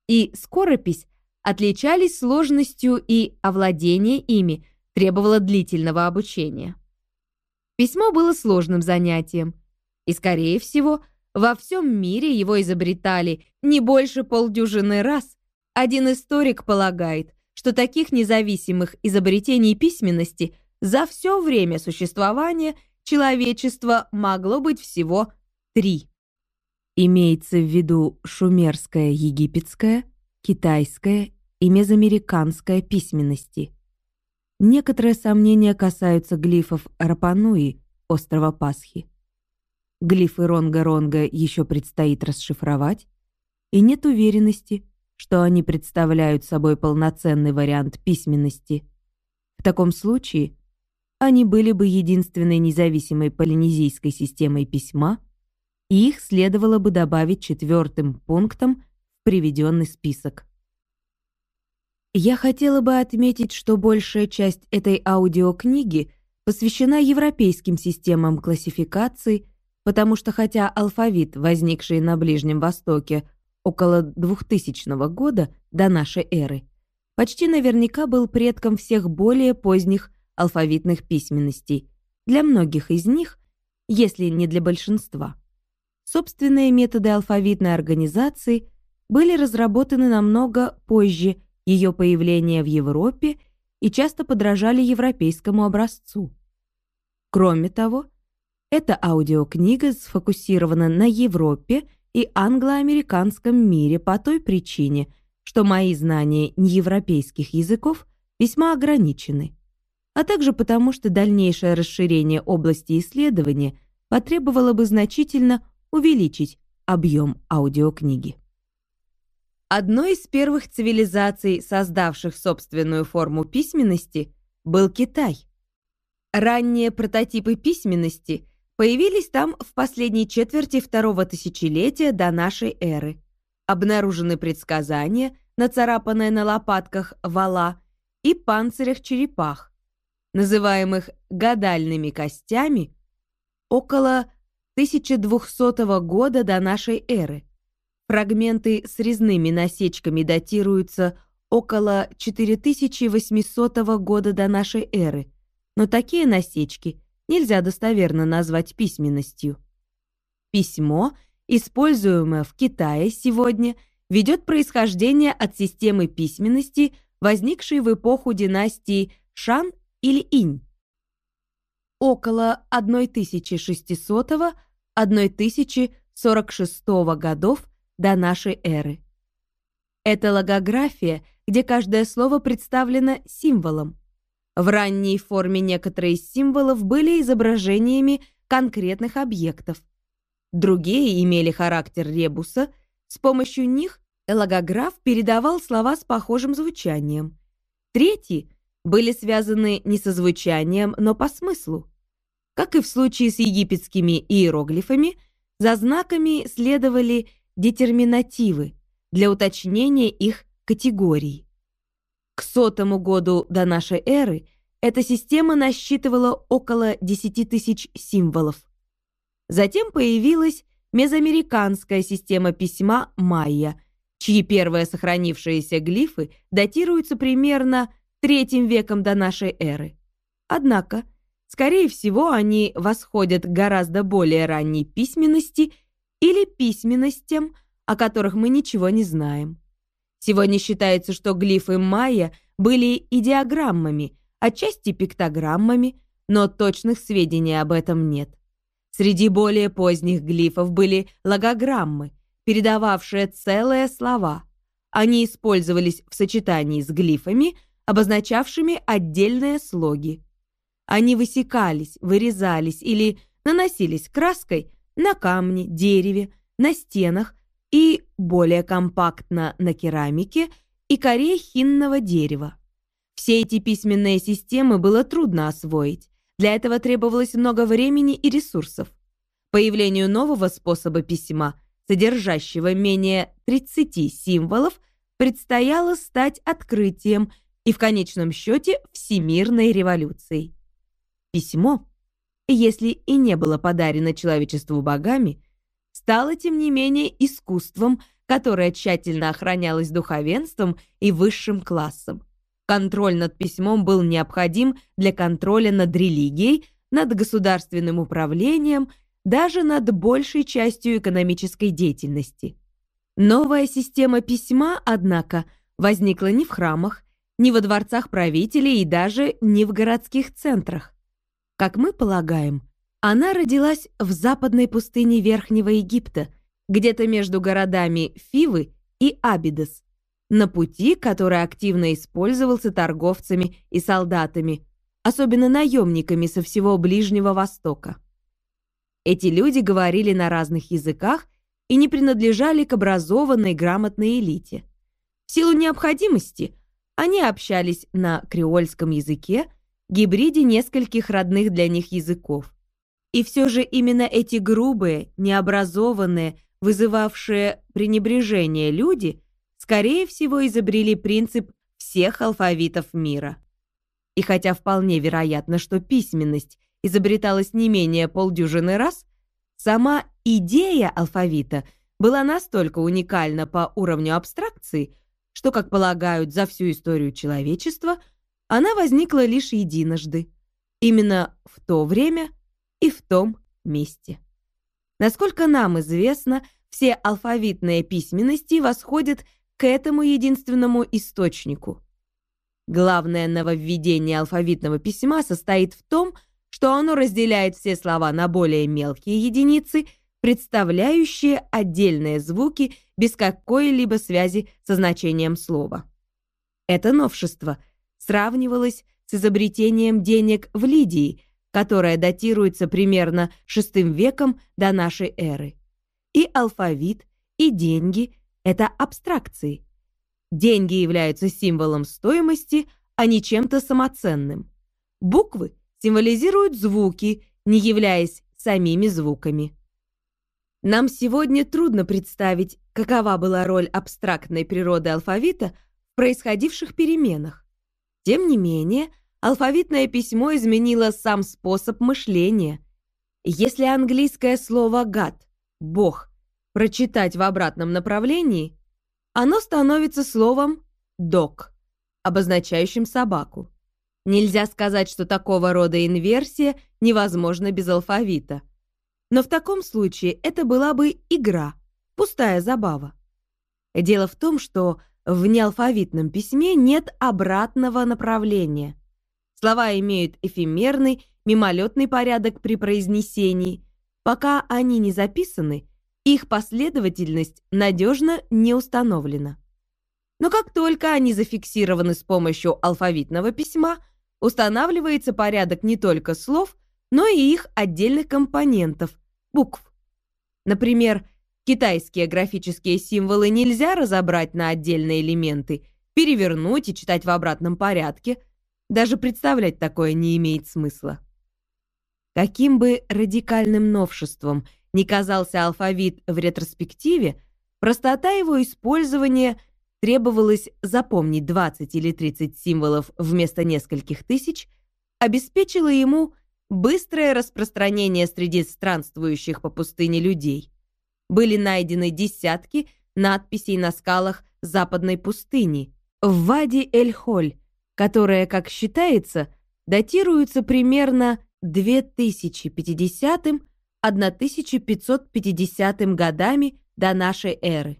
Speaker 1: и скоропись отличались сложностью и овладение ими требовало длительного обучения. Письмо было сложным занятием, и, скорее всего, во всем мире его изобретали не больше полдюжины раз. Один историк полагает, что таких независимых изобретений письменности за все время существования человечества могло быть всего три. Имеется в виду шумерская египетская, китайская и мезоамериканская письменности. Некоторые сомнения касаются глифов Рапануи, острова Пасхи. Глифы Ронга-Ронга еще предстоит расшифровать, и нет уверенности, что они представляют собой полноценный вариант письменности. В таком случае они были бы единственной независимой полинезийской системой письма – и их следовало бы добавить четвертым пунктом в приведенный список. Я хотела бы отметить, что большая часть этой аудиокниги посвящена европейским системам классификации, потому что хотя алфавит, возникший на Ближнем Востоке около 2000 года до нашей эры, почти наверняка был предком всех более поздних алфавитных письменностей, для многих из них, если не для большинства. Собственные методы алфавитной организации были разработаны намного позже ее появления в Европе и часто подражали европейскому образцу. Кроме того, эта аудиокнига сфокусирована на Европе и англоамериканском мире по той причине, что мои знания неевропейских языков весьма ограничены, а также потому, что дальнейшее расширение области исследования потребовало бы значительно увеличить объем аудиокниги. Одной из первых цивилизаций, создавших собственную форму письменности, был Китай. Ранние прототипы письменности появились там в последней четверти второго тысячелетия до нашей эры. Обнаружены предсказания, нацарапанные на лопатках вала и панцирях черепах, называемых гадальными костями, около 1200 года до нашей эры. Фрагменты с резными насечками датируются около 4800 года до нашей эры, но такие насечки нельзя достоверно назвать письменностью. Письмо, используемое в Китае сегодня, ведет происхождение от системы письменности, возникшей в эпоху династии Шан или Инь. Около 1600-1046 годов до нашей эры. Это логография, где каждое слово представлено символом. В ранней форме некоторые из символов были изображениями конкретных объектов. Другие имели характер ребуса, с помощью них логограф передавал слова с похожим звучанием. Третьи были связаны не со звучанием, но по смыслу. Как и в случае с египетскими иероглифами, за знаками следовали детерминативы для уточнения их категорий. К сотому году до нашей эры эта система насчитывала около 10 тысяч символов. Затем появилась мезоамериканская система письма майя, чьи первые сохранившиеся глифы датируются примерно третьим веком до нашей эры. Однако, скорее всего, они восходят к гораздо более ранней письменности или письменностям, о которых мы ничего не знаем. Сегодня считается, что глифы майя были идеограммами, отчасти пиктограммами, но точных сведений об этом нет. Среди более поздних глифов были логограммы, передававшие целые слова. Они использовались в сочетании с глифами, обозначавшими отдельные слоги. Они высекались, вырезались или наносились краской на камне, дереве, на стенах и, более компактно, на керамике и коре хинного дерева. Все эти письменные системы было трудно освоить. Для этого требовалось много времени и ресурсов. Появлению нового способа письма, содержащего менее 30 символов, предстояло стать открытием и в конечном счете всемирной революцией. Письмо, если и не было подарено человечеству богами, стало тем не менее искусством, которое тщательно охранялось духовенством и высшим классом. Контроль над письмом был необходим для контроля над религией, над государственным управлением, даже над большей частью экономической деятельности. Новая система письма, однако, возникла не в храмах, не во дворцах правителей и даже не в городских центрах. Как мы полагаем, она родилась в западной пустыне Верхнего Египта, где-то между городами Фивы и Абидос, на пути, который активно использовался торговцами и солдатами, особенно наемниками со всего Ближнего Востока. Эти люди говорили на разных языках и не принадлежали к образованной грамотной элите. В силу необходимости они общались на креольском языке, гибриде нескольких родных для них языков. И все же именно эти грубые, необразованные, вызывавшие пренебрежение люди, скорее всего, изобрели принцип всех алфавитов мира. И хотя вполне вероятно, что письменность изобреталась не менее полдюжины раз, сама идея алфавита была настолько уникальна по уровню абстракции, что, как полагают, за всю историю человечества она возникла лишь единожды, именно в то время и в том месте. Насколько нам известно, все алфавитные письменности восходят к этому единственному источнику. Главное нововведение алфавитного письма состоит в том, что оно разделяет все слова на более мелкие единицы, представляющие отдельные звуки без какой-либо связи со значением слова. Это новшество сравнивалось с изобретением денег в Лидии, которая датируется примерно VI веком до нашей эры. И алфавит, и деньги — это абстракции. Деньги являются символом стоимости, а не чем-то самоценным. Буквы символизируют звуки, не являясь самими звуками. Нам сегодня трудно представить, какова была роль абстрактной природы алфавита в происходивших переменах. Тем не менее, алфавитное письмо изменило сам способ мышления. Если английское слово «God» — «бог» прочитать в обратном направлении, оно становится словом «dog», обозначающим собаку. Нельзя сказать, что такого рода инверсия невозможна без алфавита. Но в таком случае это была бы игра, пустая забава. Дело в том, что в неалфавитном письме нет обратного направления. Слова имеют эфемерный, мимолетный порядок при произнесении. Пока они не записаны, их последовательность надежно не установлена. Но как только они зафиксированы с помощью алфавитного письма, устанавливается порядок не только слов, но и их отдельных компонентов, букв. Например, китайские графические символы нельзя разобрать на отдельные элементы, перевернуть и читать в обратном порядке – даже представлять такое не имеет смысла. Каким бы радикальным новшеством ни казался алфавит в ретроспективе, простота его использования требовалось запомнить 20 или 30 символов вместо нескольких тысяч, обеспечила ему быстрое распространение среди странствующих по пустыне людей. Были найдены десятки надписей на скалах западной пустыни, в Вади-эль-Холь, которые, как считается, датируются примерно 2050-1550 годами до нашей эры.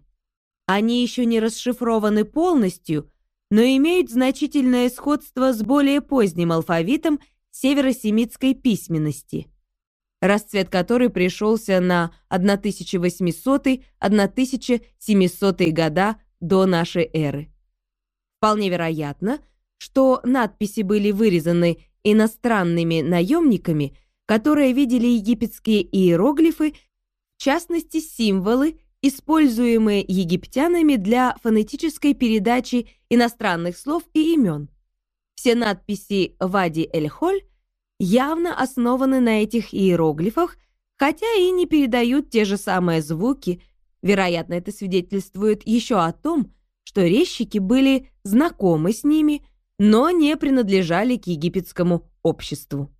Speaker 1: Они еще не расшифрованы полностью, но имеют значительное сходство с более поздним алфавитом северосемитской письменности, расцвет которой пришелся на 1800-1700 года до нашей эры. Вполне вероятно, что надписи были вырезаны иностранными наемниками, которые видели египетские иероглифы, в частности символы, используемые египтянами для фонетической передачи иностранных слов и имен. Все надписи Вади-эль-Холь явно основаны на этих иероглифах, хотя и не передают те же самые звуки. Вероятно, это свидетельствует еще о том, что резчики были знакомы с ними – но не принадлежали к египетскому обществу.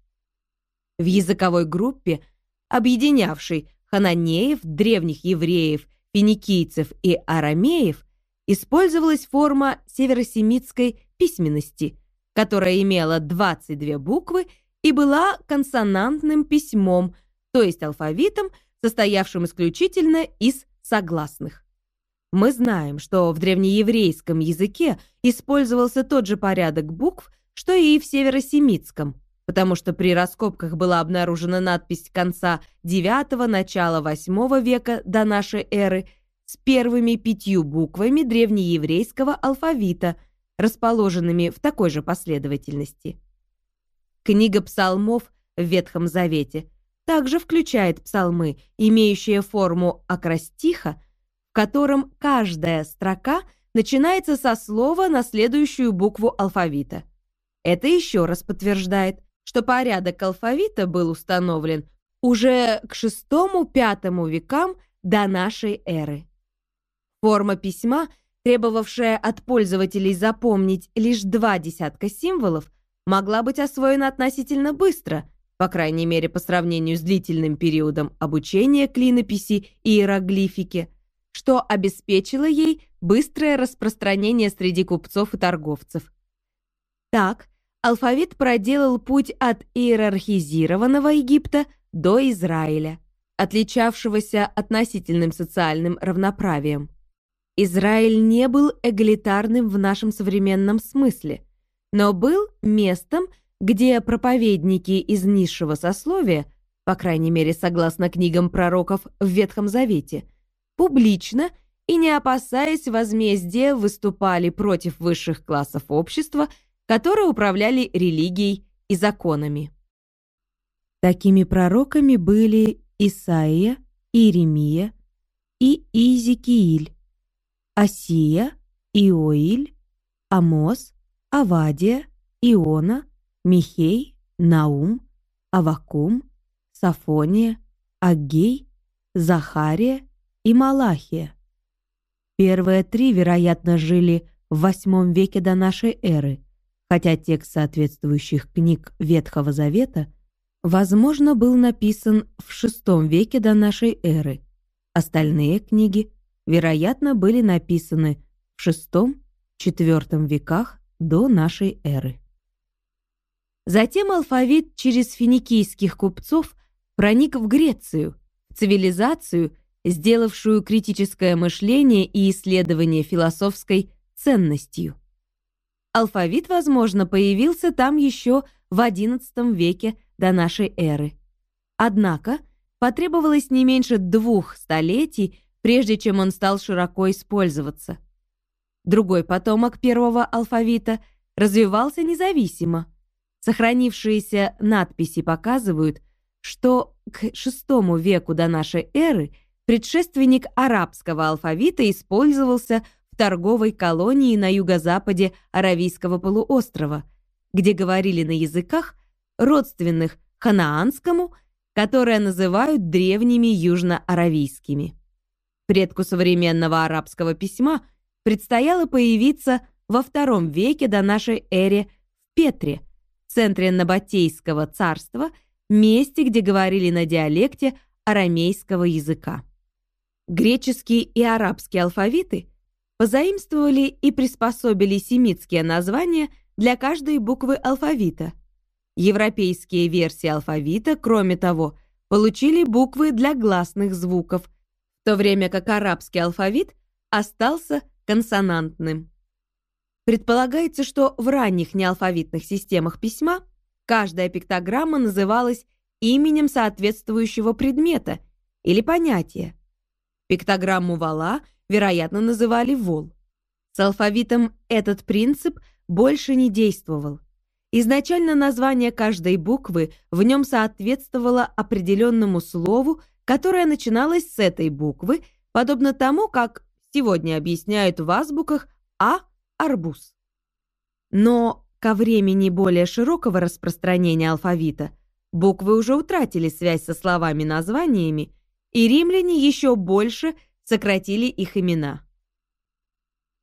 Speaker 1: В языковой группе, объединявшей хананеев, древних евреев, финикийцев и арамеев, использовалась форма северосемитской письменности, которая имела 22 буквы и была консонантным письмом, то есть алфавитом, состоявшим исключительно из согласных. Мы знаем, что в древнееврейском языке использовался тот же порядок букв, что и в северосемитском, потому что при раскопках была обнаружена надпись конца IX – начала VIII века до нашей эры с первыми пятью буквами древнееврейского алфавита, расположенными в такой же последовательности. Книга псалмов в Ветхом Завете также включает псалмы, имеющие форму акростиха, котором каждая строка начинается со слова на следующую букву алфавита. Это еще раз подтверждает, что порядок алфавита был установлен уже к VI-V векам до нашей эры. Форма письма, требовавшая от пользователей запомнить лишь два десятка символов, могла быть освоена относительно быстро, по крайней мере по сравнению с длительным периодом обучения клинописи и иероглифике – что обеспечило ей быстрое распространение среди купцов и торговцев. Так, алфавит проделал путь от иерархизированного Египта до Израиля, отличавшегося относительным социальным равноправием. Израиль не был эгалитарным в нашем современном смысле, но был местом, где проповедники из низшего сословия, по крайней мере, согласно книгам пророков в Ветхом Завете, публично и не опасаясь возмездия выступали против высших классов общества, которые управляли религией и законами. Такими пророками были Исаия, Иеремия и Иезекииль, Осия, Иоиль, Амос, Авадия, Иона, Михей, Наум, Авакум, Сафония, Аггей, Захария и Малахия. Первые три, вероятно, жили в VIII веке до нашей эры, хотя текст соответствующих книг Ветхого Завета, возможно, был написан в VI веке до нашей эры. Остальные книги, вероятно, были написаны в VI-IV веках до нашей эры. Затем алфавит через финикийских купцов проник в Грецию, цивилизацию, сделавшую критическое мышление и исследование философской ценностью. Алфавит, возможно, появился там еще в XI веке до нашей эры. Однако потребовалось не меньше двух столетий, прежде чем он стал широко использоваться. Другой потомок первого алфавита развивался независимо. Сохранившиеся надписи показывают, что к VI веку до нашей эры предшественник арабского алфавита использовался в торговой колонии на юго-западе Аравийского полуострова, где говорили на языках, родственных ханаанскому, которые называют древними южно-аравийскими. Предку современного арабского письма предстояло появиться во II веке до нашей эры в Петре, центре Набатейского царства – месте, где говорили на диалекте арамейского языка. Греческие и арабские алфавиты позаимствовали и приспособили семитские названия для каждой буквы алфавита. Европейские версии алфавита, кроме того, получили буквы для гласных звуков, в то время как арабский алфавит остался консонантным. Предполагается, что в ранних неалфавитных системах письма Каждая пиктограмма называлась именем соответствующего предмета или понятия. Пиктограмму вала, вероятно, называли вол. С алфавитом этот принцип больше не действовал. Изначально название каждой буквы в нем соответствовало определенному слову, которое начиналось с этой буквы, подобно тому, как сегодня объясняют в азбуках «а» – арбуз. Но Ко времени более широкого распространения алфавита буквы уже утратили связь со словами-названиями, и римляне еще больше сократили их имена.